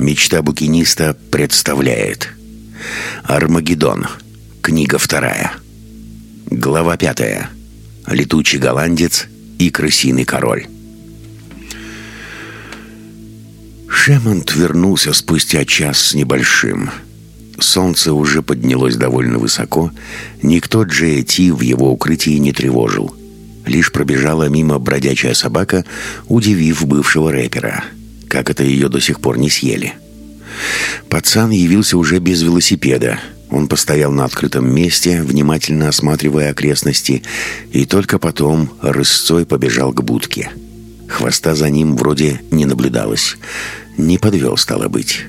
Мечта букиниста представляет Армагеддон. Книга вторая. Глава пятая. Летучий голландец и крысиный король. Шемонт вернулся спустя час с небольшим. Солнце уже поднялось довольно высоко. Никто Джея в его укрытии не тревожил. Лишь пробежала мимо бродячая собака, удивив бывшего рэпера. Как это ее до сих пор не съели. Пацан явился уже без велосипеда. Он постоял на открытом месте, внимательно осматривая окрестности, и только потом рысцой побежал к будке. Хвоста за ним вроде не наблюдалось. Не подвел, стало быть.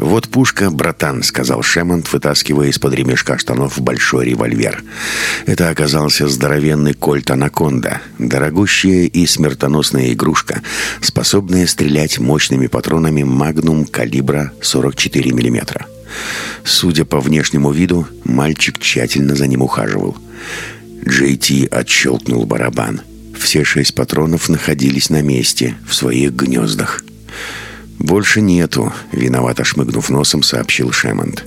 «Вот пушка, братан», — сказал Шемонт, вытаскивая из-под ремешка штанов большой револьвер. Это оказался здоровенный кольт «Анаконда», дорогущая и смертоносная игрушка, способная стрелять мощными патронами «Магнум» калибра 44 мм. Судя по внешнему виду, мальчик тщательно за ним ухаживал. Джей Ти отщелкнул барабан. Все шесть патронов находились на месте, в своих гнездах. «Больше нету», — виновато шмыгнув носом, сообщил Шемонт.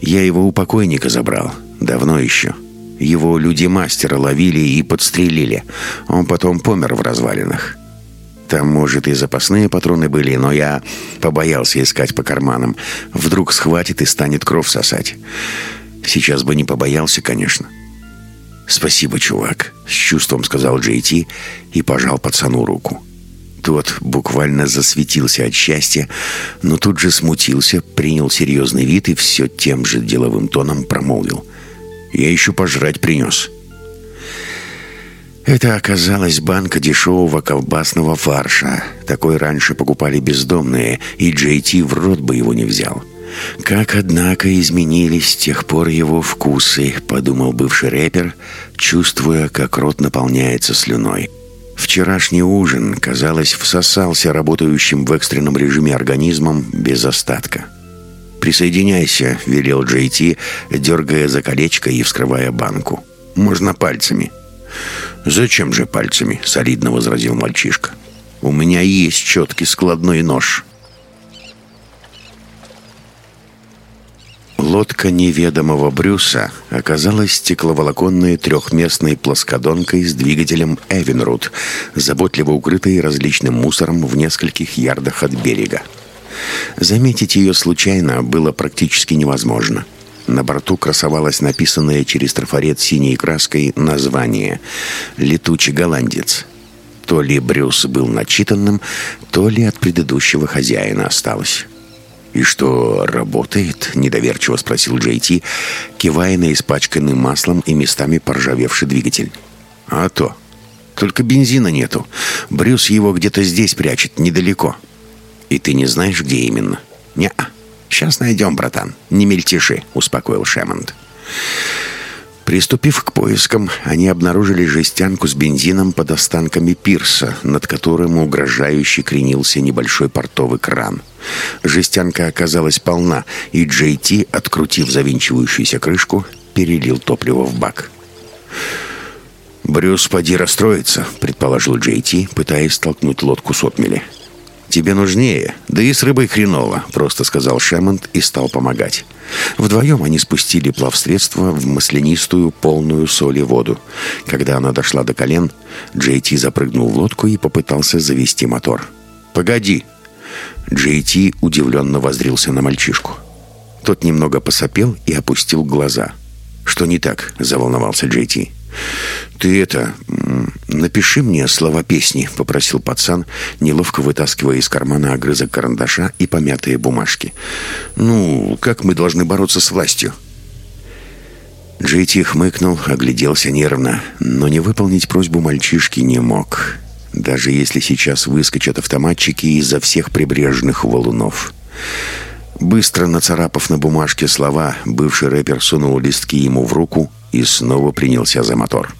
«Я его у покойника забрал. Давно еще. Его люди-мастера ловили и подстрелили. Он потом помер в развалинах. Там, может, и запасные патроны были, но я побоялся искать по карманам. Вдруг схватит и станет кровь сосать. Сейчас бы не побоялся, конечно». «Спасибо, чувак», — с чувством сказал Джей Ти и пожал пацану руку. Тот буквально засветился от счастья, но тут же смутился, принял серьезный вид и все тем же деловым тоном промолвил. «Я еще пожрать принес». Это оказалась банка дешевого колбасного фарша. Такой раньше покупали бездомные, и Джей Ти в рот бы его не взял. «Как, однако, изменились с тех пор его вкусы», — подумал бывший рэпер, чувствуя, как рот наполняется слюной. Вчерашний ужин, казалось, всосался работающим в экстренном режиме организмом без остатка. «Присоединяйся», — велел Джей Ти, дергая за колечко и вскрывая банку. «Можно пальцами». «Зачем же пальцами?» — солидно возразил мальчишка. «У меня есть четкий складной нож». Лодка неведомого Брюса оказалась стекловолоконной трехместной плоскодонкой с двигателем «Эвенрут», заботливо укрытой различным мусором в нескольких ярдах от берега. Заметить ее случайно было практически невозможно. На борту красовалось написанное через трафарет синей краской название «Летучий голландец». То ли Брюс был начитанным, то ли от предыдущего хозяина осталось. «И что, работает?» — недоверчиво спросил Джей Ти, кивая на испачканный маслом и местами поржавевший двигатель. «А то. Только бензина нету. Брюс его где-то здесь прячет, недалеко». «И ты не знаешь, где именно?» «Не-а. Сейчас найдем, братан. Не мельтеши», — успокоил Шемонд. Приступив к поискам, они обнаружили жестянку с бензином под останками пирса, над которым угрожающе кренился небольшой портовый кран. Жестянка оказалась полна, и Джей Ти, открутив завинчивающуюся крышку, перелил топливо в бак. «Брюс, поди расстроится», — предположил Джей Ти, пытаясь столкнуть лодку с отмели. «Тебе нужнее, да и с рыбой хреново», — просто сказал Шемонт и стал помогать. Вдвоем они спустили плавсредство в маслянистую, полную соли воду. Когда она дошла до колен, Джей Ти запрыгнул в лодку и попытался завести мотор. «Погоди!» Джей Ти удивленно воздрился на мальчишку. Тот немного посопел и опустил глаза. «Что не так?» — заволновался Джей Ти. «Ты это... напиши мне слова песни», — попросил пацан, неловко вытаскивая из кармана огрызок карандаша и помятые бумажки. «Ну, как мы должны бороться с властью?» Джейти хмыкнул, огляделся нервно, но не выполнить просьбу мальчишки не мог, даже если сейчас выскочат автоматчики из-за всех прибрежных валунов. Быстро нацарапав на бумажке слова, бывший рэпер сунул листки ему в руку и снова принялся за мотор.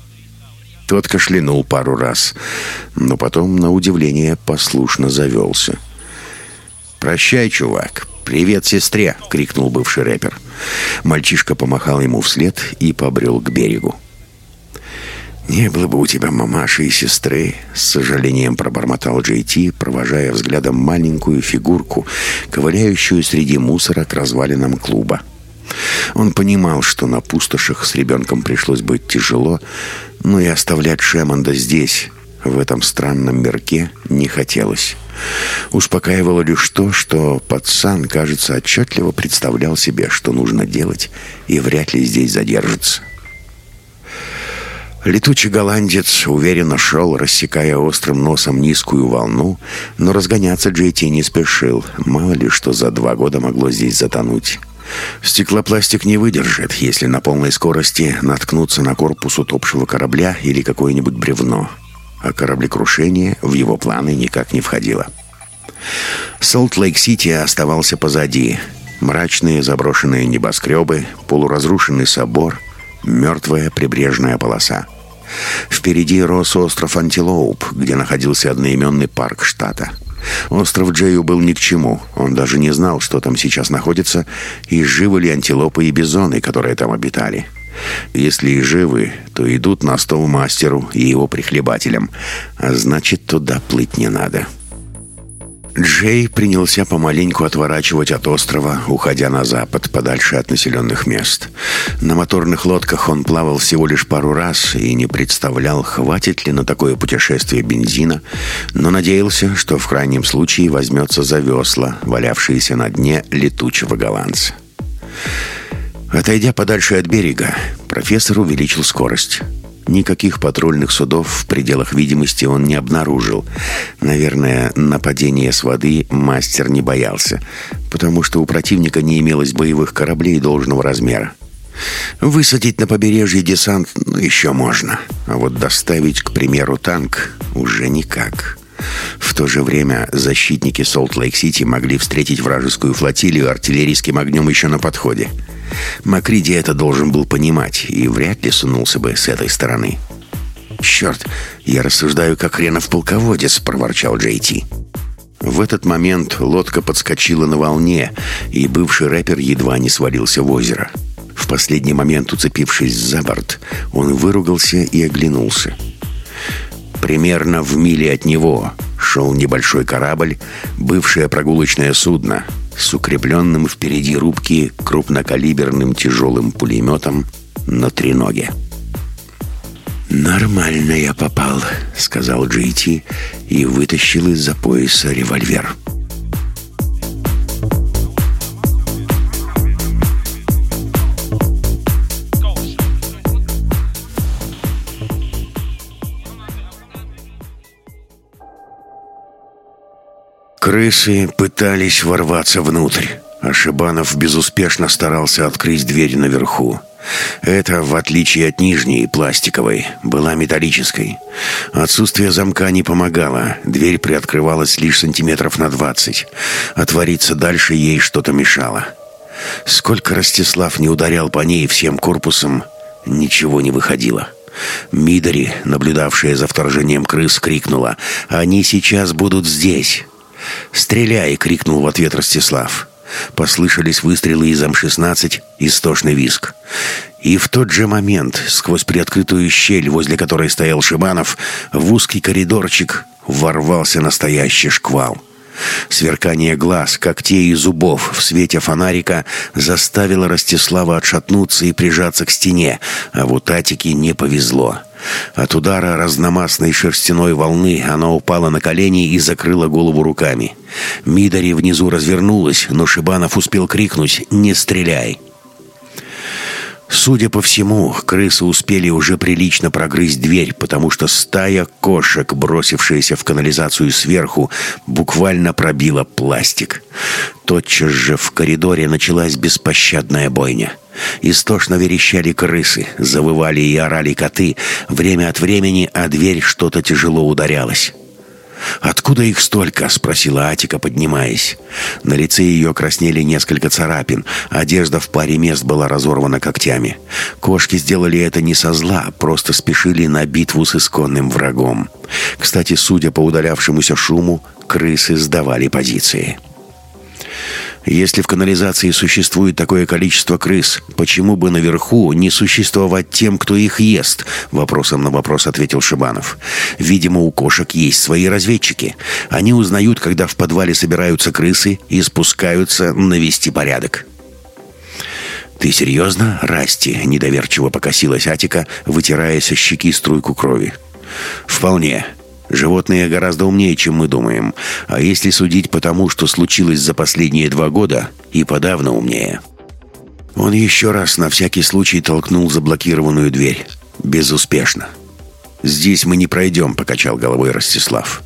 Тот кашлянул пару раз, но потом, на удивление, послушно завелся. «Прощай, чувак! Привет сестре!» — крикнул бывший рэпер. Мальчишка помахал ему вслед и побрел к берегу. «Не было бы у тебя мамаши и сестры», — с сожалением пробормотал Джей Ти, провожая взглядом маленькую фигурку, ковыляющую среди мусора к развалинам клуба. Он понимал, что на пустошах с ребенком пришлось быть тяжело, но и оставлять Шемонда здесь, в этом странном мирке, не хотелось. Успокаивало лишь то, что пацан, кажется, отчетливо представлял себе, что нужно делать, и вряд ли здесь задержится. Летучий голландец уверенно шел, рассекая острым носом низкую волну, но разгоняться Джейти не спешил. Мало ли, что за два года могло здесь затонуть. Стеклопластик не выдержит, если на полной скорости наткнуться на корпус утопшего корабля или какое-нибудь бревно. А кораблекрушение в его планы никак не входило. Солт-Лейк-Сити оставался позади. Мрачные заброшенные небоскребы, полуразрушенный собор — Мертвая прибрежная полоса. Впереди рос остров Антилоуп, где находился одноименный парк штата. Остров Джею был ни к чему. Он даже не знал, что там сейчас находится, и живы ли антилопы и бизоны, которые там обитали. Если и живы, то идут на стол мастеру и его прихлебателям, а значит, туда плыть не надо. Джей принялся помаленьку отворачивать от острова, уходя на запад, подальше от населенных мест. На моторных лодках он плавал всего лишь пару раз и не представлял, хватит ли на такое путешествие бензина, но надеялся, что в крайнем случае возьмется за весла, валявшиеся на дне летучего голландца. Отойдя подальше от берега, профессор увеличил скорость. Никаких патрульных судов в пределах видимости он не обнаружил. Наверное, нападения с воды мастер не боялся, потому что у противника не имелось боевых кораблей должного размера. Высадить на побережье десант ну, еще можно, а вот доставить, к примеру, танк уже никак. В то же время защитники Солт-Лейк-Сити могли встретить вражескую флотилию артиллерийским огнем еще на подходе. Макриди это должен был понимать и вряд ли сунулся бы с этой стороны. «Черт, я рассуждаю, как хренов полководец», — проворчал Джей Ти. В этот момент лодка подскочила на волне, и бывший рэпер едва не свалился в озеро. В последний момент, уцепившись за борт, он выругался и оглянулся. Примерно в миле от него шел небольшой корабль, бывшее прогулочное судно — с укрепленным впереди рубки крупнокалиберным тяжелым пулеметом на треноге. «Нормально я попал», — сказал Джейти и вытащил из-за пояса револьвер. Крысы пытались ворваться внутрь, а Шибанов безуспешно старался открыть дверь наверху. Это, в отличие от нижней, пластиковой, была металлической. Отсутствие замка не помогало, дверь приоткрывалась лишь сантиметров на двадцать. Отвориться дальше ей что-то мешало. Сколько Ростислав не ударял по ней всем корпусом, ничего не выходило. Мидори, наблюдавшая за вторжением крыс, крикнула «Они сейчас будут здесь!» «Стреляй!» — крикнул в ответ Ростислав. Послышались выстрелы из М-16, истошный виск. И в тот же момент, сквозь приоткрытую щель, возле которой стоял Шибанов, в узкий коридорчик ворвался настоящий шквал. Сверкание глаз, когтей и зубов в свете фонарика заставило Ростислава отшатнуться и прижаться к стене, а вот Атике не повезло. От удара разномастной шерстяной волны она упала на колени и закрыла голову руками. Мидари внизу развернулась, но Шибанов успел крикнуть «Не стреляй!». Судя по всему, крысы успели уже прилично прогрызть дверь, потому что стая кошек, бросившаяся в канализацию сверху, буквально пробила пластик. Тотчас же в коридоре началась беспощадная бойня. Истошно верещали крысы, завывали и орали коты. Время от времени о дверь что-то тяжело ударялось. «Откуда их столько?» — спросила Атика, поднимаясь. На лице ее краснели несколько царапин. Одежда в паре мест была разорвана когтями. Кошки сделали это не со зла, просто спешили на битву с исконным врагом. Кстати, судя по удалявшемуся шуму, крысы сдавали позиции. Если в канализации существует такое количество крыс, почему бы наверху не существовать тем, кто их ест? Вопросом на вопрос ответил Шибанов. Видимо, у кошек есть свои разведчики. Они узнают, когда в подвале собираются крысы и спускаются навести порядок. «Ты серьезно, Расти?» — недоверчиво покосилась Атика, вытирая со щеки струйку крови. «Вполне. Животные гораздо умнее, чем мы думаем. А если судить по тому, что случилось за последние два года, и подавно умнее». Он еще раз на всякий случай толкнул заблокированную дверь. Безуспешно. «Здесь мы не пройдем», — покачал головой Ростислав.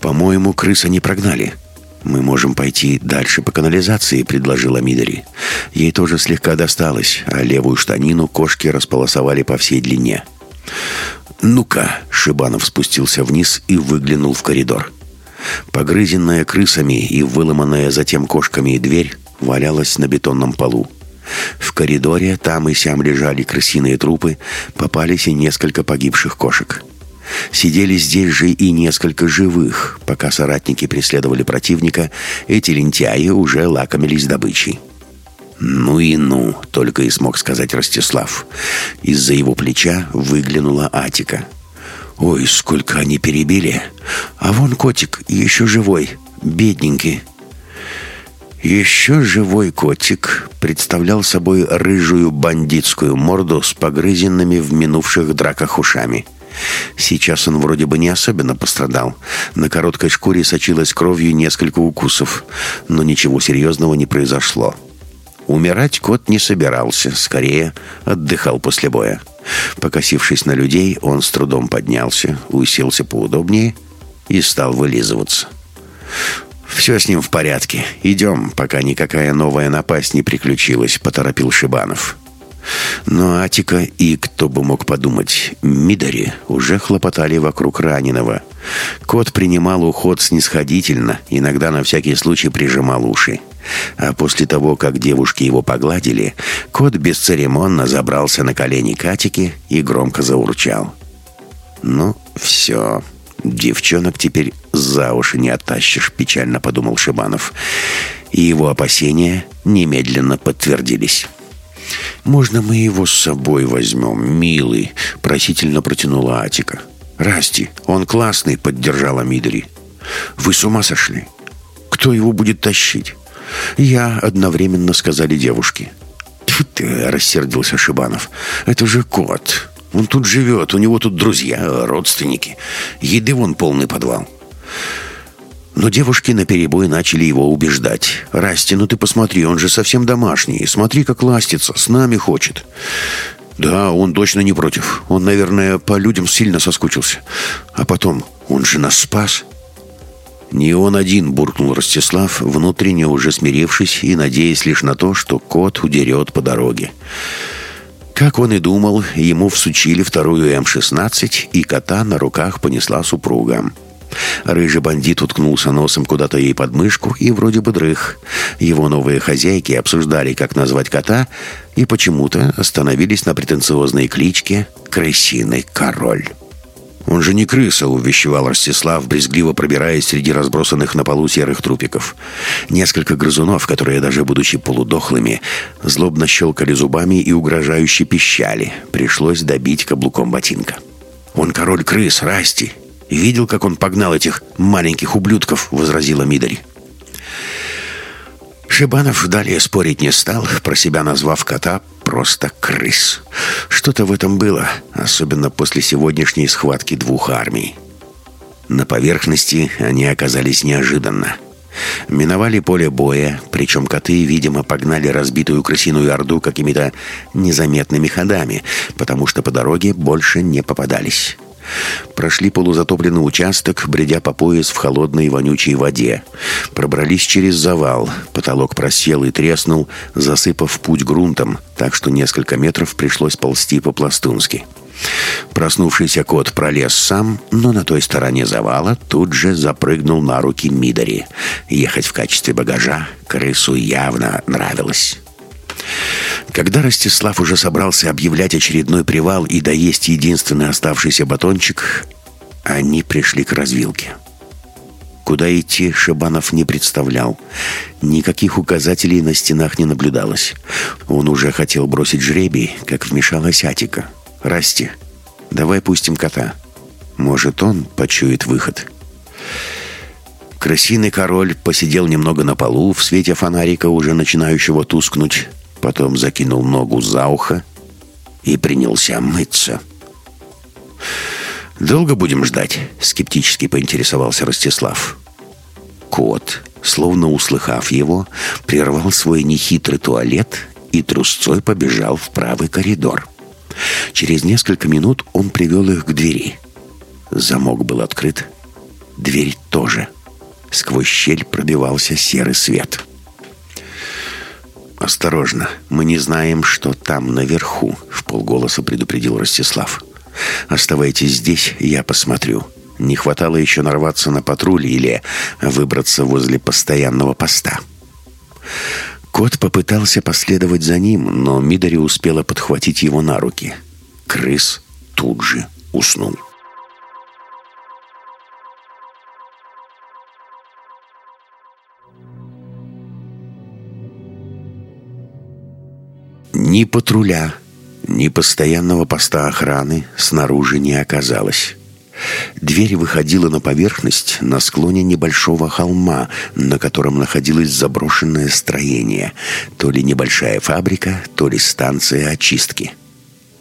«По-моему, крыса не прогнали». «Мы можем пойти дальше по канализации», — предложила Мидори. Ей тоже слегка досталось, а левую штанину кошки располосовали по всей длине. «Ну-ка!» — Шибанов спустился вниз и выглянул в коридор. Погрызенная крысами и выломанная затем кошками дверь валялась на бетонном полу. В коридоре там и сям лежали крысиные трупы, попались и несколько погибших кошек. Сидели здесь же и несколько живых. Пока соратники преследовали противника, эти лентяи уже лакомились добычей. «Ну и ну!» — только и смог сказать Ростислав. Из-за его плеча выглянула Атика. «Ой, сколько они перебили! А вон котик, еще живой, бедненький!» Еще живой котик представлял собой рыжую бандитскую морду с погрызенными в минувших драках ушами — Сейчас он вроде бы не особенно пострадал. На короткой шкуре сочилась кровью несколько укусов, но ничего серьезного не произошло. Умирать кот не собирался, скорее отдыхал после боя. Покосившись на людей, он с трудом поднялся, уселся поудобнее и стал вылизываться. «Все с ним в порядке. Идем, пока никакая новая напасть не приключилась», — поторопил Шибанов. Но Атика и, кто бы мог подумать, Мидари уже хлопотали вокруг раненого. Кот принимал уход снисходительно, иногда на всякий случай прижимал уши. А после того, как девушки его погладили, кот бесцеремонно забрался на колени Катики и громко заурчал. «Ну, все. Девчонок теперь за уши не оттащишь», — печально подумал Шибанов. И его опасения немедленно подтвердились. «Можно мы его с собой возьмем, милый?» — просительно протянула Атика. «Расти, он классный», — поддержала Мидри. «Вы с ума сошли? Кто его будет тащить?» «Я», — одновременно сказали девушки. «Тьфу ты!» — рассердился Шибанов. «Это же кот. Он тут живет, у него тут друзья, родственники. Еды вон полный подвал». Но девушки наперебой начали его убеждать. «Расти, ну ты посмотри, он же совсем домашний. Смотри, как ластится, с нами хочет». «Да, он точно не против. Он, наверное, по людям сильно соскучился. А потом, он же нас спас». «Не он один», — буркнул Ростислав, внутренне уже смирившись и надеясь лишь на то, что кот удерет по дороге. Как он и думал, ему всучили вторую М-16, и кота на руках понесла супруга. Рыжий бандит уткнулся носом куда-то ей под мышку и вроде бы дрых. Его новые хозяйки обсуждали, как назвать кота, и почему-то остановились на претенциозной кличке «Крысиный король». «Он же не крыса», — увещевал Ростислав, брезгливо пробираясь среди разбросанных на полу серых трупиков. Несколько грызунов, которые, даже будучи полудохлыми, злобно щелкали зубами и угрожающе пищали. Пришлось добить каблуком ботинка. «Он король крыс, Расти. «Видел, как он погнал этих маленьких ублюдков?» — возразила Мидори. Шибанов далее спорить не стал, про себя назвав кота просто крыс. Что-то в этом было, особенно после сегодняшней схватки двух армий. На поверхности они оказались неожиданно. Миновали поле боя, причем коты, видимо, погнали разбитую крысиную орду какими-то незаметными ходами, потому что по дороге больше не попадались. Прошли полузатопленный участок, бредя по пояс в холодной вонючей воде. Пробрались через завал. Потолок просел и треснул, засыпав путь грунтом, так что несколько метров пришлось ползти по-пластунски. Проснувшийся кот пролез сам, но на той стороне завала тут же запрыгнул на руки Мидори. Ехать в качестве багажа крысу явно нравилось. Когда Ростислав уже собрался объявлять очередной привал и доесть единственный оставшийся батончик, они пришли к развилке. Куда идти, Шабанов не представлял. Никаких указателей на стенах не наблюдалось. Он уже хотел бросить жребий, как вмешалась Атика. «Расти, давай пустим кота. Может, он почует выход». Крысиный король посидел немного на полу в свете фонарика, уже начинающего тускнуть, потом закинул ногу за ухо и принялся мыться. «Долго будем ждать?» — скептически поинтересовался Ростислав. Кот, словно услыхав его, прервал свой нехитрый туалет и трусцой побежал в правый коридор. Через несколько минут он привел их к двери. Замок был открыт, дверь тоже. Сквозь щель пробивался серый свет. «Осторожно, мы не знаем, что там наверху», — в полголоса предупредил Ростислав. Оставайтесь здесь, я посмотрю. Не хватало еще нарваться на патруль или выбраться возле постоянного поста. Кот попытался последовать за ним, но Мидори успела подхватить его на руки. Крыс тут же уснул. Ни патруля, ни постоянного поста охраны снаружи не оказалось. Дверь выходила на поверхность на склоне небольшого холма, на котором находилось заброшенное строение, то ли небольшая фабрика, то ли станция очистки.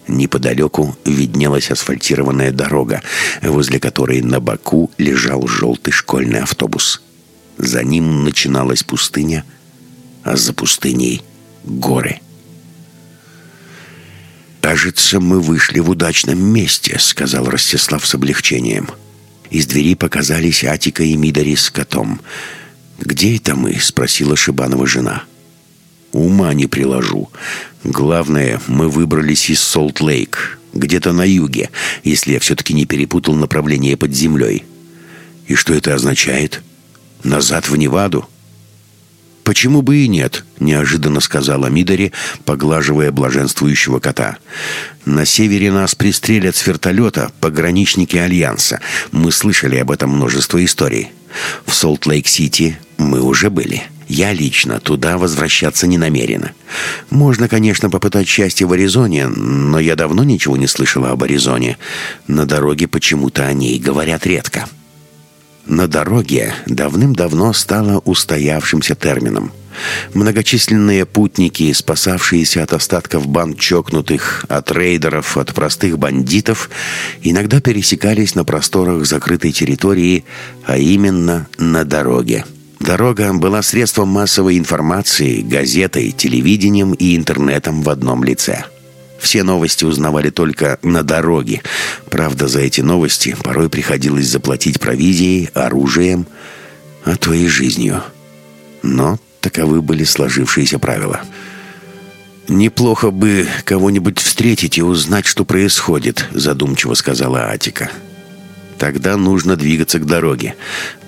Неподалеку виднелась асфальтированная дорога, возле которой на боку лежал желтый школьный автобус. За ним начиналась пустыня, а за пустыней — горы — «Кажется, мы вышли в удачном месте», — сказал Ростислав с облегчением. Из двери показались Атика и Мидари с котом. «Где это мы?» — спросила Шибанова жена. «Ума не приложу. Главное, мы выбрались из Солт-Лейк, где-то на юге, если я все-таки не перепутал направление под землей. И что это означает? Назад в Неваду?» «Почему бы и нет?» — неожиданно сказала Мидори, поглаживая блаженствующего кота. «На севере нас пристрелят с вертолета пограничники Альянса. Мы слышали об этом множество историй. В Солт-Лейк-Сити мы уже были». Я лично туда возвращаться не намерена. Можно, конечно, попытать счастье в Аризоне, но я давно ничего не слышала об Аризоне. На дороге почему-то о ней говорят редко. На дороге давным-давно стало устоявшимся термином. Многочисленные путники, спасавшиеся от остатков банд чокнутых, от рейдеров, от простых бандитов, иногда пересекались на просторах закрытой территории, а именно на дороге. Дорога была средством массовой информации, газетой, телевидением и интернетом в одном лице – все новости узнавали только на дороге. Правда, за эти новости порой приходилось заплатить провизией, оружием, а то и жизнью. Но таковы были сложившиеся правила. «Неплохо бы кого-нибудь встретить и узнать, что происходит», задумчиво сказала Атика. «Тогда нужно двигаться к дороге.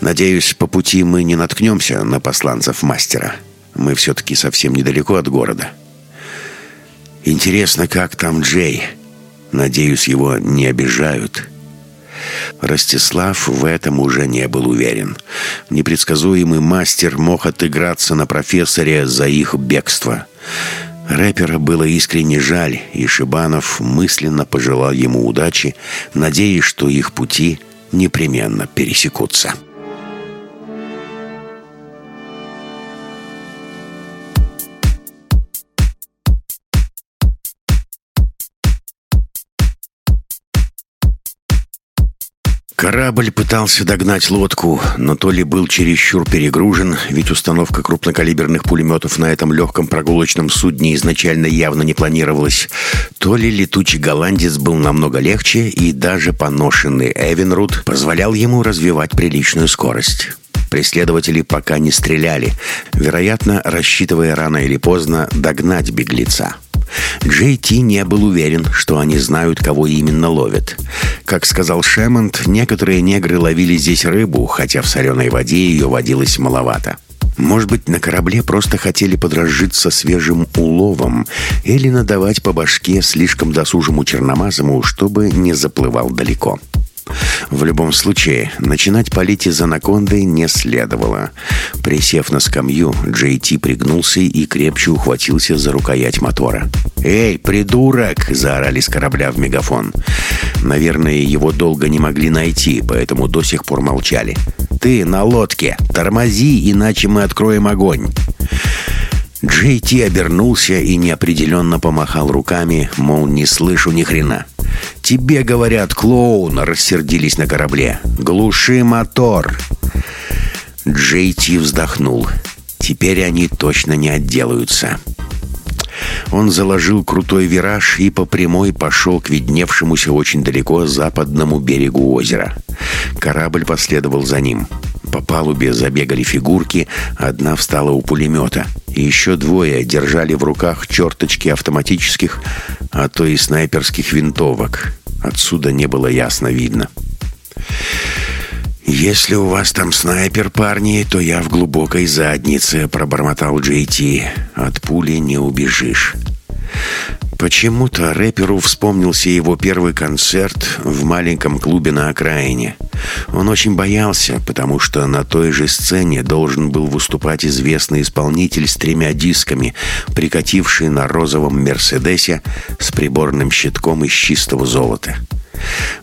Надеюсь, по пути мы не наткнемся на посланцев мастера. Мы все-таки совсем недалеко от города». Интересно, как там Джей? Надеюсь, его не обижают. Ростислав в этом уже не был уверен. Непредсказуемый мастер мог отыграться на профессоре за их бегство. Рэпера было искренне жаль, и Шибанов мысленно пожелал ему удачи, надеясь, что их пути непременно пересекутся. Корабль пытался догнать лодку, но то ли был чересчур перегружен, ведь установка крупнокалиберных пулеметов на этом легком прогулочном судне изначально явно не планировалась, то ли летучий голландец был намного легче, и даже поношенный Эвенрут позволял ему развивать приличную скорость. Преследователи пока не стреляли, вероятно, рассчитывая рано или поздно догнать беглеца. Джей Ти не был уверен, что они знают, кого именно ловят. Как сказал Шемонт, некоторые негры ловили здесь рыбу, хотя в соленой воде ее водилось маловато. Может быть, на корабле просто хотели подразжиться свежим уловом или надавать по башке слишком досужему черномазому, чтобы не заплывал далеко. В любом случае, начинать палить из анаконды не следовало. Присев на скамью, Джей Ти пригнулся и крепче ухватился за рукоять мотора. «Эй, придурок!» — заорали с корабля в мегафон. Наверное, его долго не могли найти, поэтому до сих пор молчали. «Ты на лодке! Тормози, иначе мы откроем огонь!» Джей Ти обернулся и неопределенно помахал руками, мол, не слышу ни хрена. «Тебе, говорят, клоун!» — рассердились на корабле. «Глуши мотор!» Джей Ти вздохнул. «Теперь они точно не отделаются». Он заложил крутой вираж и по прямой пошел к видневшемуся очень далеко западному берегу озера. Корабль последовал за ним. По палубе забегали фигурки, одна встала у пулемета. Еще двое держали в руках черточки автоматических, а то и снайперских винтовок. Отсюда не было ясно видно. «Если у вас там снайпер, парни, то я в глубокой заднице», — пробормотал Джей Ти. «От пули не убежишь». Почему-то рэперу вспомнился его первый концерт в маленьком клубе на окраине. Он очень боялся, потому что на той же сцене должен был выступать известный исполнитель с тремя дисками, прикативший на розовом «Мерседесе» с приборным щитком из чистого золота.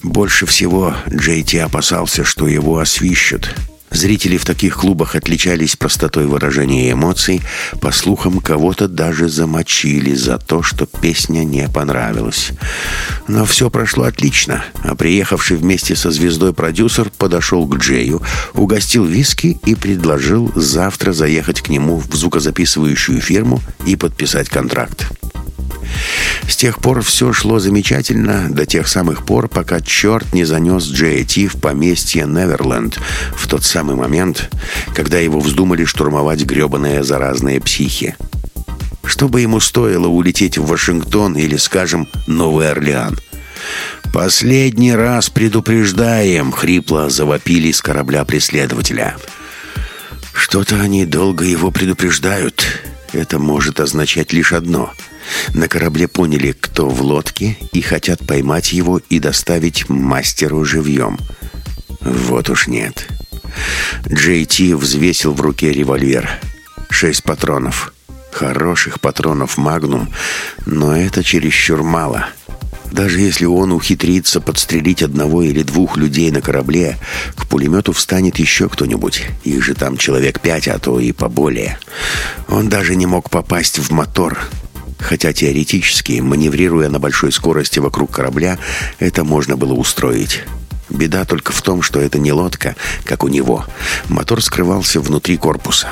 Больше всего Джей Ти опасался, что его освищут – Зрители в таких клубах отличались простотой выражения эмоций. По слухам, кого-то даже замочили за то, что песня не понравилась. Но все прошло отлично. А приехавший вместе со звездой продюсер подошел к Джею, угостил виски и предложил завтра заехать к нему в звукозаписывающую фирму и подписать контракт. С тех пор все шло замечательно, до тех самых пор, пока черт не занес Джея Ти в поместье Неверленд в тот самый момент, когда его вздумали штурмовать гребаные заразные психи. Что бы ему стоило улететь в Вашингтон или, скажем, Новый Орлеан? «Последний раз предупреждаем!» — хрипло завопили с корабля преследователя. «Что-то они долго его предупреждают. Это может означать лишь одно — на корабле поняли, кто в лодке, и хотят поймать его и доставить мастеру живьем. Вот уж нет. Джей Ти взвесил в руке револьвер. Шесть патронов. Хороших патронов «Магнум», но это чересчур мало. Даже если он ухитрится подстрелить одного или двух людей на корабле, к пулемету встанет еще кто-нибудь. Их же там человек пять, а то и поболее. Он даже не мог попасть в мотор, Хотя теоретически, маневрируя на большой скорости вокруг корабля, это можно было устроить. Беда только в том, что это не лодка, как у него. Мотор скрывался внутри корпуса.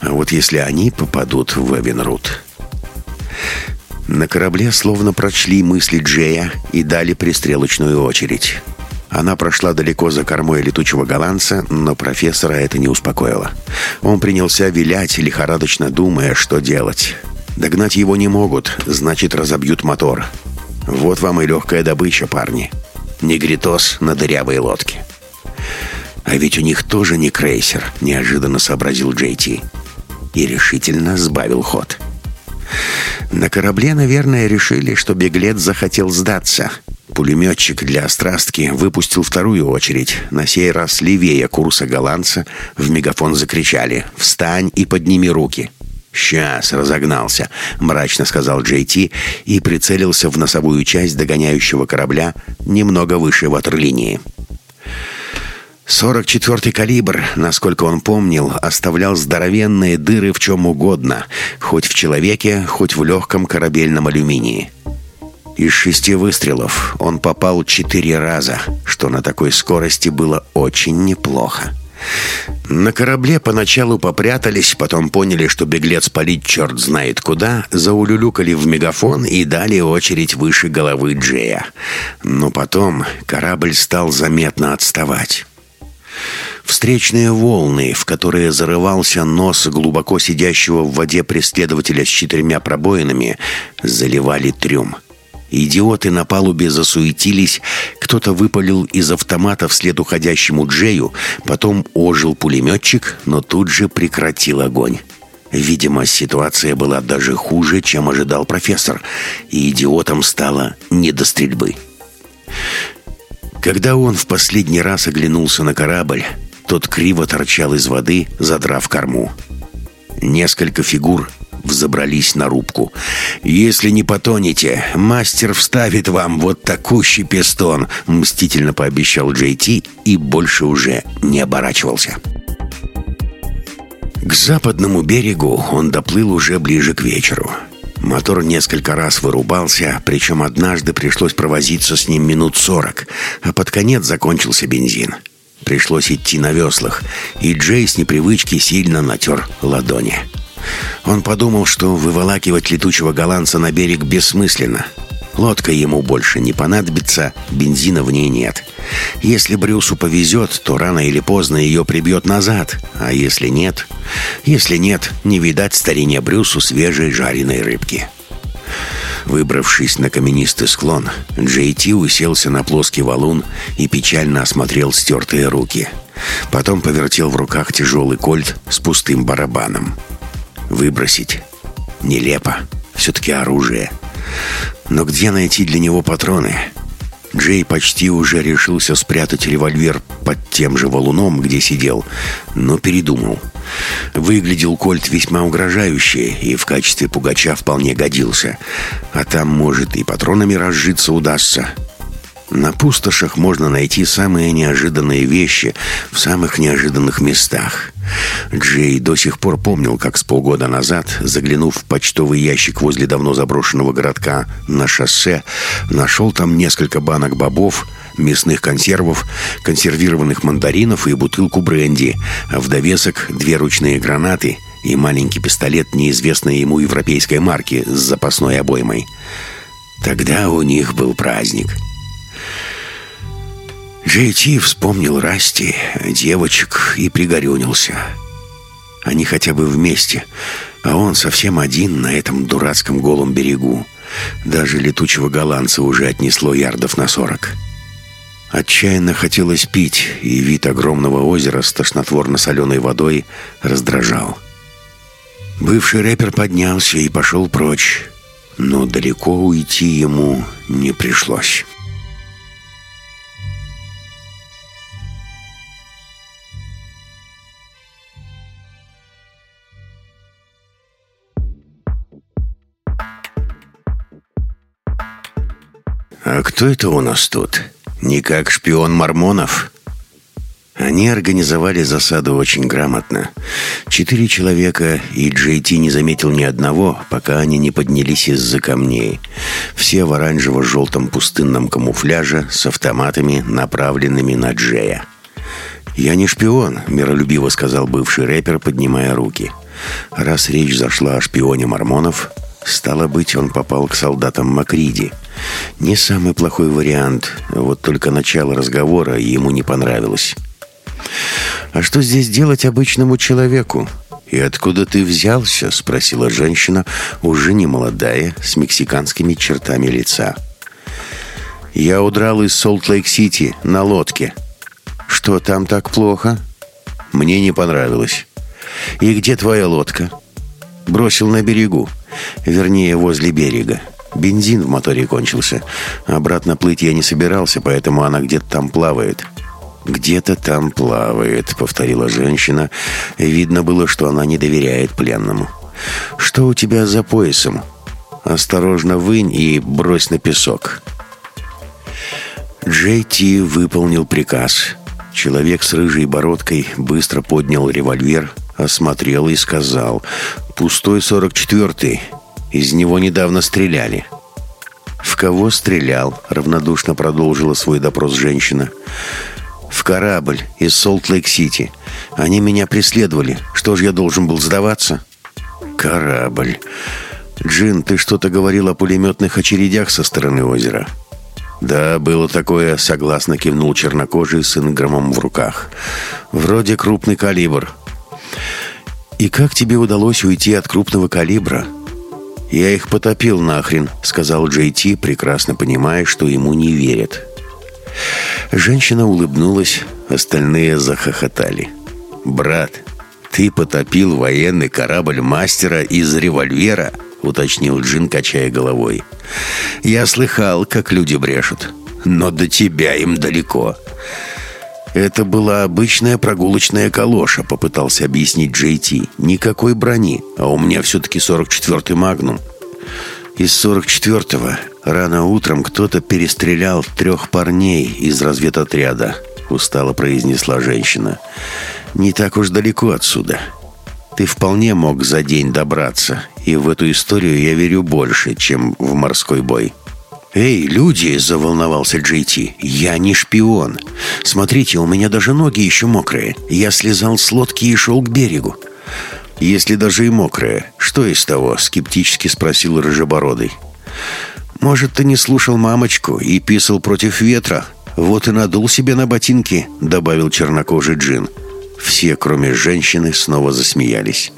А вот если они попадут в Эвенрут... На корабле словно прочли мысли Джея и дали пристрелочную очередь. Она прошла далеко за кормой летучего голландца, но профессора это не успокоило. Он принялся вилять, лихорадочно думая, что делать. Догнать его не могут, значит, разобьют мотор. Вот вам и легкая добыча, парни. Негритос на дырявой лодке. А ведь у них тоже не крейсер, неожиданно сообразил Джей Ти. И решительно сбавил ход. На корабле, наверное, решили, что беглец захотел сдаться. Пулеметчик для острастки выпустил вторую очередь. На сей раз левее курса голландца в мегафон закричали «Встань и подними руки!» «Сейчас разогнался», — мрачно сказал Джей Ти и прицелился в носовую часть догоняющего корабля немного выше ватерлинии. 44-й калибр, насколько он помнил, оставлял здоровенные дыры в чем угодно, хоть в человеке, хоть в легком корабельном алюминии. Из шести выстрелов он попал четыре раза, что на такой скорости было очень неплохо. На корабле поначалу попрятались, потом поняли, что беглец палить черт знает куда, заулюлюкали в мегафон и дали очередь выше головы Джея. Но потом корабль стал заметно отставать. Встречные волны, в которые зарывался нос глубоко сидящего в воде преследователя с четырьмя пробоинами, заливали трюм. Идиоты на палубе засуетились, кто-то выпалил из автомата вслед уходящему Джею, потом ожил пулеметчик, но тут же прекратил огонь. Видимо, ситуация была даже хуже, чем ожидал профессор, и идиотам стало не до стрельбы. Когда он в последний раз оглянулся на корабль, тот криво торчал из воды, задрав корму. Несколько фигур взобрались на рубку. «Если не потонете, мастер вставит вам вот такущий пистон», мстительно пообещал Джей Ти и больше уже не оборачивался. К западному берегу он доплыл уже ближе к вечеру. Мотор несколько раз вырубался, причем однажды пришлось провозиться с ним минут сорок, а под конец закончился бензин. Пришлось идти на веслах, и Джей с непривычки сильно натер ладони. Он подумал, что выволакивать летучего голландца на берег бессмысленно. Лодка ему больше не понадобится, бензина в ней нет. Если Брюсу повезет, то рано или поздно ее прибьет назад. А если нет? Если нет, не видать старине Брюсу свежей жареной рыбки. Выбравшись на каменистый склон, Джей Ти уселся на плоский валун и печально осмотрел стертые руки. Потом повертел в руках тяжелый кольт с пустым барабаном. Выбросить? Нелепо. Все-таки оружие. Но где найти для него патроны? Джей почти уже решился спрятать револьвер под тем же валуном, где сидел, но передумал. Выглядел кольт весьма угрожающе и в качестве пугача вполне годился. А там, может, и патронами разжиться удастся. На пустошах можно найти самые неожиданные вещи в самых неожиданных местах. Джей до сих пор помнил, как с полгода назад, заглянув в почтовый ящик возле давно заброшенного городка на шоссе, нашел там несколько банок бобов, мясных консервов, консервированных мандаринов и бутылку бренди, а в довесок две ручные гранаты и маленький пистолет неизвестной ему европейской марки с запасной обоймой. Тогда у них был праздник — Джей вспомнил Расти, девочек и пригорюнился. Они хотя бы вместе, а он совсем один на этом дурацком голом берегу. Даже летучего голландца уже отнесло ярдов на сорок. Отчаянно хотелось пить, и вид огромного озера с тошнотворно-соленой водой раздражал. Бывший рэпер поднялся и пошел прочь, но далеко уйти ему не пришлось. Кто это у нас тут? Не как шпион мормонов?» Они организовали засаду очень грамотно. Четыре человека, и Джей Ти не заметил ни одного, пока они не поднялись из-за камней. Все в оранжево-желтом пустынном камуфляже с автоматами, направленными на Джея. «Я не шпион», — миролюбиво сказал бывший рэпер, поднимая руки. «Раз речь зашла о шпионе мормонов, Стало быть, он попал к солдатам Макриди. Не самый плохой вариант, вот только начало разговора ему не понравилось. «А что здесь делать обычному человеку?» «И откуда ты взялся?» — спросила женщина, уже не молодая, с мексиканскими чертами лица. «Я удрал из Солт-Лейк-Сити на лодке». «Что там так плохо?» «Мне не понравилось». «И где твоя лодка?» «Бросил на берегу». Вернее, возле берега. Бензин в моторе кончился. Обратно плыть я не собирался, поэтому она где-то там плавает. «Где-то там плавает», — повторила женщина. Видно было, что она не доверяет пленному. «Что у тебя за поясом?» «Осторожно вынь и брось на песок». Джей Ти выполнил приказ. Человек с рыжей бородкой быстро поднял револьвер, осмотрел и сказал «Пустой 44-й. Из него недавно стреляли». «В кого стрелял?» — равнодушно продолжила свой допрос женщина. «В корабль из Солт-Лейк-Сити. Они меня преследовали. Что же я должен был сдаваться?» «Корабль. Джин, ты что-то говорил о пулеметных очередях со стороны озера?» «Да, было такое», — согласно кивнул чернокожий с инграмом в руках. «Вроде крупный калибр. «И как тебе удалось уйти от крупного калибра?» «Я их потопил нахрен», — сказал Джей Ти, прекрасно понимая, что ему не верят. Женщина улыбнулась, остальные захохотали. «Брат, ты потопил военный корабль мастера из револьвера?» — уточнил Джин, качая головой. «Я слыхал, как люди брешут. но до тебя им далеко». «Это была обычная прогулочная калоша», — попытался объяснить Джей Ти. «Никакой брони, а у меня все-таки 44-й «Магнум». Из 44-го рано утром кто-то перестрелял трех парней из разведотряда, устало произнесла женщина. Не так уж далеко отсюда. Ты вполне мог за день добраться, и в эту историю я верю больше, чем в морской бой. «Эй, люди!» – заволновался Джей Ти. «Я не шпион. Смотрите, у меня даже ноги еще мокрые. Я слезал с лодки и шел к берегу. «Если даже и мокрая, что из того?» — скептически спросил Рыжебородый. «Может, ты не слушал мамочку и писал против ветра? Вот и надул себе на ботинки», — добавил чернокожий джин. Все, кроме женщины, снова засмеялись.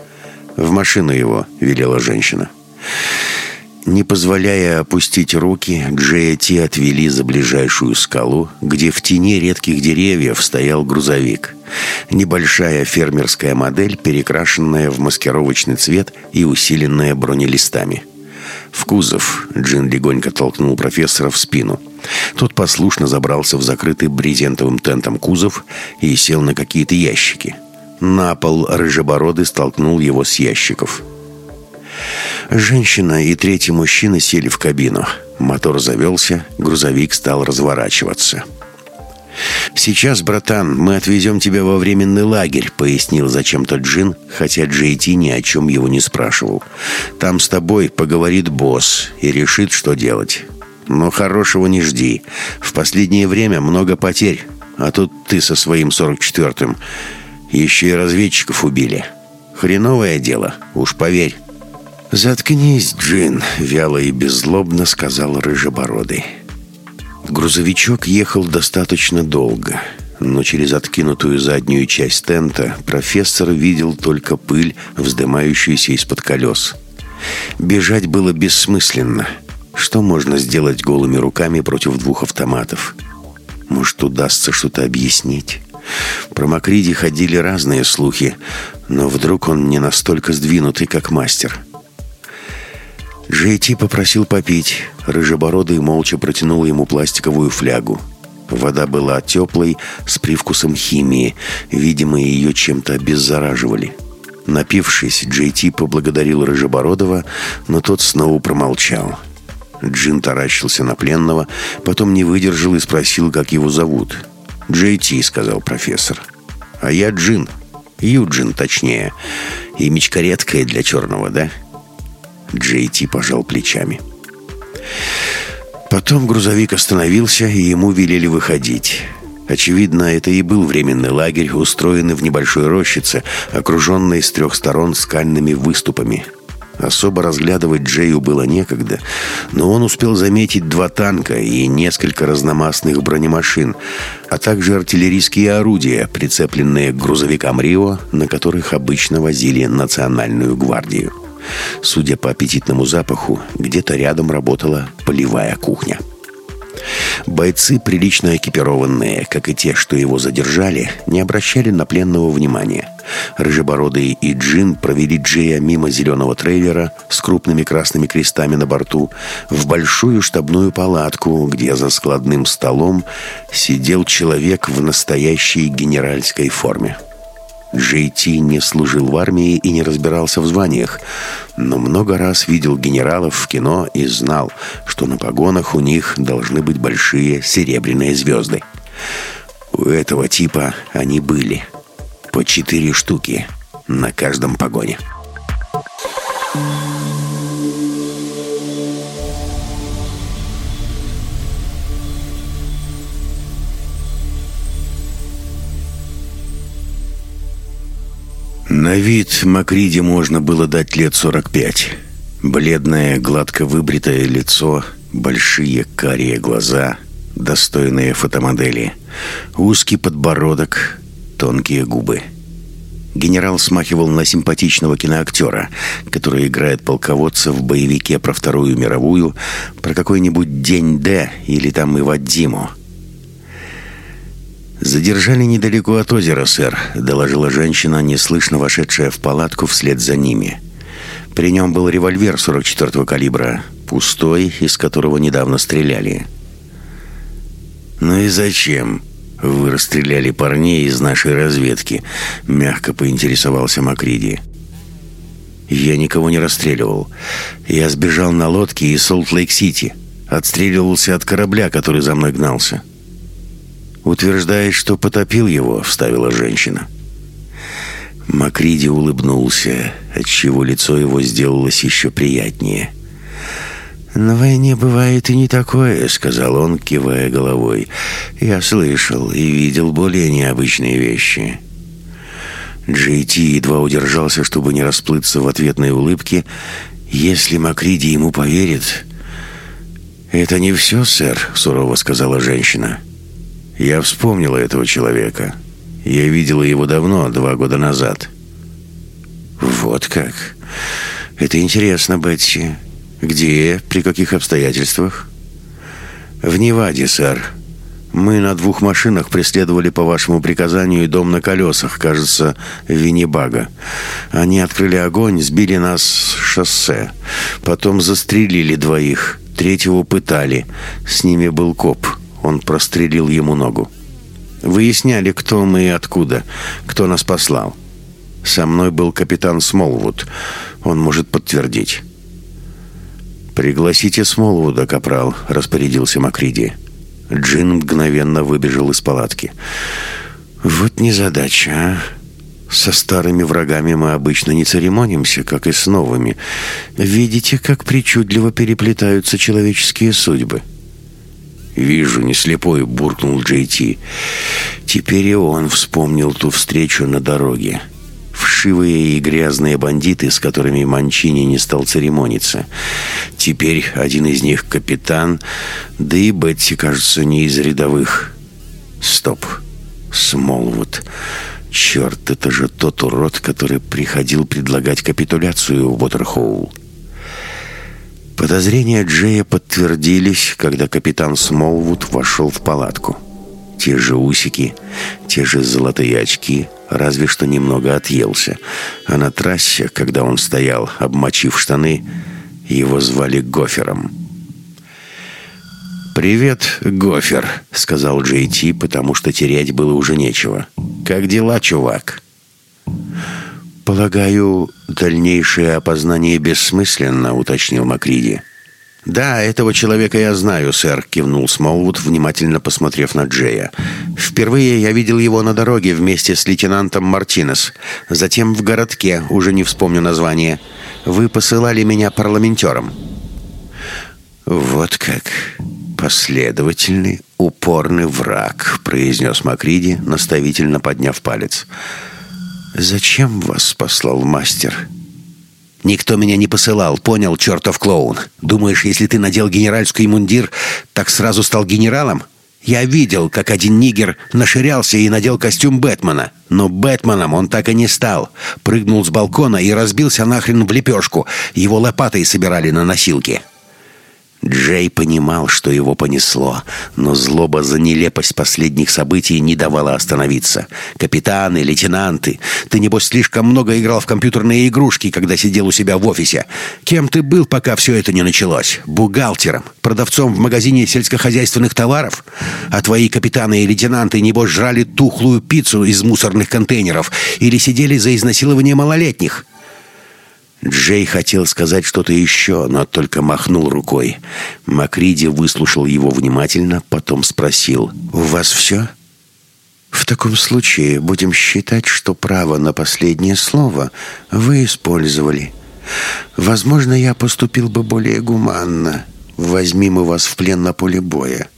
«В машину его», — велела женщина. Не позволяя опустить руки, Джея Ти отвели за ближайшую скалу, где в тени редких деревьев стоял грузовик. Небольшая фермерская модель, перекрашенная в маскировочный цвет и усиленная бронелистами. В кузов Джин легонько толкнул профессора в спину. Тот послушно забрался в закрытый брезентовым тентом кузов и сел на какие-то ящики. На пол рыжебородый столкнул его с ящиков – Женщина и третий мужчина сели в кабину. Мотор завелся, грузовик стал разворачиваться. «Сейчас, братан, мы отвезем тебя во временный лагерь», — пояснил зачем-то Джин, хотя Джей Ти ни о чем его не спрашивал. «Там с тобой поговорит босс и решит, что делать. Но хорошего не жди. В последнее время много потерь, а тут ты со своим 44-м. Еще и разведчиков убили. Хреновое дело, уж поверь». «Заткнись, Джин», — вяло и беззлобно сказал Рыжебородый. Грузовичок ехал достаточно долго, но через откинутую заднюю часть тента профессор видел только пыль, вздымающуюся из-под колес. Бежать было бессмысленно. Что можно сделать голыми руками против двух автоматов? Может, удастся что-то объяснить? Про Макриди ходили разные слухи, но вдруг он не настолько сдвинутый, как мастер — Джейти попросил попить. Рыжебородый молча протянул ему пластиковую флягу. Вода была теплой, с привкусом химии. Видимо, ее чем-то обеззараживали. Напившись, Джейти поблагодарил Рыжебородова, но тот снова промолчал. Джин таращился на пленного, потом не выдержал и спросил, как его зовут. «Джейти», — сказал профессор. «А я Джин. Юджин, точнее. Имечко редкое для черного, да?» Джей Ти пожал плечами. Потом грузовик остановился, и ему велели выходить. Очевидно, это и был временный лагерь, устроенный в небольшой рощице, окруженной с трех сторон скальными выступами. Особо разглядывать Джею было некогда, но он успел заметить два танка и несколько разномастных бронемашин, а также артиллерийские орудия, прицепленные к грузовикам Рио, на которых обычно возили национальную гвардию. Судя по аппетитному запаху, где-то рядом работала полевая кухня. Бойцы, прилично экипированные, как и те, что его задержали, не обращали на пленного внимания. Рыжебородый и Джин провели Джея мимо зеленого трейлера с крупными красными крестами на борту в большую штабную палатку, где за складным столом сидел человек в настоящей генеральской форме. Джей Ти не служил в армии и не разбирался в званиях, но много раз видел генералов в кино и знал, что на погонах у них должны быть большие серебряные звезды. У этого типа они были. По четыре штуки на каждом погоне. На вид Макриде можно было дать лет 45. Бледное, гладко выбритое лицо, большие карие глаза, достойные фотомодели, узкий подбородок, тонкие губы. Генерал смахивал на симпатичного киноактера, который играет полководца в боевике про Вторую мировую, про какой-нибудь День Д или там Ивадзиму. «Задержали недалеко от озера, сэр», — доложила женщина, неслышно вошедшая в палатку вслед за ними. При нем был револьвер 44-го калибра, пустой, из которого недавно стреляли. «Ну и зачем?» «Вы расстреляли парней из нашей разведки», — мягко поинтересовался Макриди. «Я никого не расстреливал. Я сбежал на лодке из Солт-Лейк-Сити. Отстреливался от корабля, который за мной гнался». «Утверждает, что потопил его», — вставила женщина. Макриди улыбнулся, отчего лицо его сделалось еще приятнее. «На войне бывает и не такое», — сказал он, кивая головой. «Я слышал и видел более необычные вещи». Джей Ти едва удержался, чтобы не расплыться в ответной улыбке. «Если Макриди ему поверит...» «Это не все, сэр», — сурово сказала женщина. «Я вспомнила этого человека. Я видела его давно, два года назад». «Вот как? Это интересно, Бетси. «Где? При каких обстоятельствах?» «В Неваде, сэр. Мы на двух машинах преследовали по вашему приказанию дом на колесах, кажется, Виннибага. Они открыли огонь, сбили нас с шоссе. Потом застрелили двоих, третьего пытали. С ними был коп. Он прострелил ему ногу. Выясняли, кто мы и откуда, кто нас послал. Со мной был капитан Смолвуд. Он может подтвердить». «Пригласите Смолвуда, капрал», — распорядился Макриди. Джин мгновенно выбежал из палатки. «Вот незадача, а? Со старыми врагами мы обычно не церемонимся, как и с новыми. Видите, как причудливо переплетаются человеческие судьбы?» «Вижу, не слепой», — буркнул Джей Ти. Теперь и он вспомнил ту встречу на дороге вшивые и грязные бандиты, с которыми Манчини не стал церемониться. Теперь один из них капитан, да и Бетти, кажется, не из рядовых. Стоп. Смолвуд. Черт, это же тот урод, который приходил предлагать капитуляцию в Уотерхоул. Подозрения Джея подтвердились, когда капитан Смолвуд вошел в палатку. Те же усики, те же золотые очки, разве что немного отъелся. А на трассе, когда он стоял, обмочив штаны, его звали Гофером. «Привет, Гофер», — сказал Джей Ти, потому что терять было уже нечего. «Как дела, чувак?» «Полагаю, дальнейшее опознание бессмысленно», — уточнил Макриди. «Да, этого человека я знаю, сэр», — кивнул Смолвуд, внимательно посмотрев на Джея. «Впервые я видел его на дороге вместе с лейтенантом Мартинес. Затем в городке, уже не вспомню название. Вы посылали меня парламентером». «Вот как последовательный, упорный враг», — произнес Макриди, наставительно подняв палец. «Зачем вас послал мастер?» Никто меня не посылал, понял, чертов клоун. Думаешь, если ты надел генеральский мундир, так сразу стал генералом? Я видел, как один нигер наширялся и надел костюм Бэтмена. Но Бэтменом он так и не стал. Прыгнул с балкона и разбился нахрен в лепешку. Его лопатой собирали на носилки. Джей понимал, что его понесло, но злоба за нелепость последних событий не давала остановиться. «Капитаны, лейтенанты, ты, небось, слишком много играл в компьютерные игрушки, когда сидел у себя в офисе. Кем ты был, пока все это не началось? Бухгалтером? Продавцом в магазине сельскохозяйственных товаров? А твои капитаны и лейтенанты, небось, жрали тухлую пиццу из мусорных контейнеров или сидели за изнасилование малолетних?» Джей хотел сказать что-то еще, но только махнул рукой. Макриди выслушал его внимательно, потом спросил. «У вас все?» «В таком случае будем считать, что право на последнее слово вы использовали. Возможно, я поступил бы более гуманно. Возьми мы вас в плен на поле боя.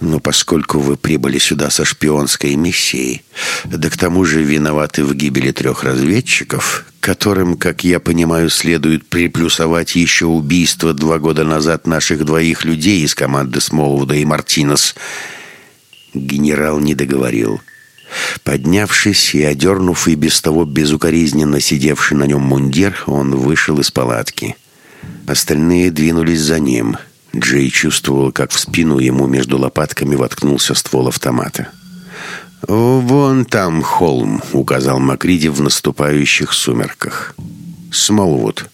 Но поскольку вы прибыли сюда со шпионской миссией, да к тому же виноваты в гибели трех разведчиков, которым, как я понимаю, следует приплюсовать еще убийство два года назад наших двоих людей из команды Смолвуда и Мартинес, генерал не договорил. Поднявшись и одернув и без того безукоризненно сидевший на нем мундир, он вышел из палатки. Остальные двинулись за ним — Джей чувствовал, как в спину ему между лопатками воткнулся ствол автомата. «Вон там холм», — указал Макриди в наступающих сумерках. «Смолвуд,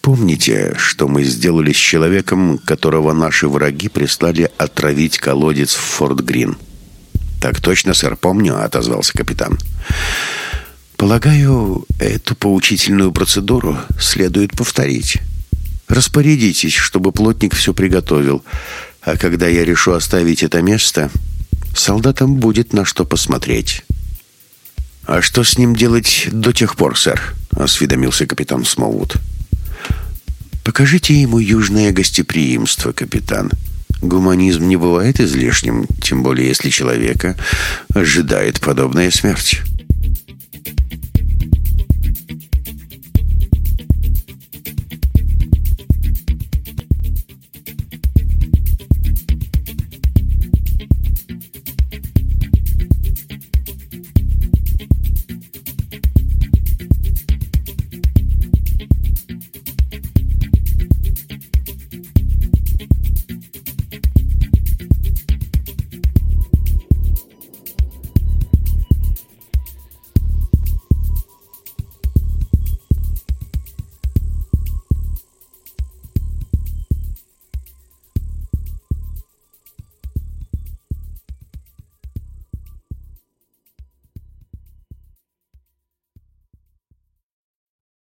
помните, что мы сделали с человеком, которого наши враги прислали отравить колодец в Форт Грин?» «Так точно, сэр, помню», — отозвался капитан. «Полагаю, эту поучительную процедуру следует повторить. Распорядитесь, чтобы плотник все приготовил, а когда я решу оставить это место, солдатам будет на что посмотреть». «А что с ним делать до тех пор, сэр?» — осведомился капитан Смолвуд. «Покажите ему южное гостеприимство, капитан. Гуманизм не бывает излишним, тем более если человека ожидает подобная смерть».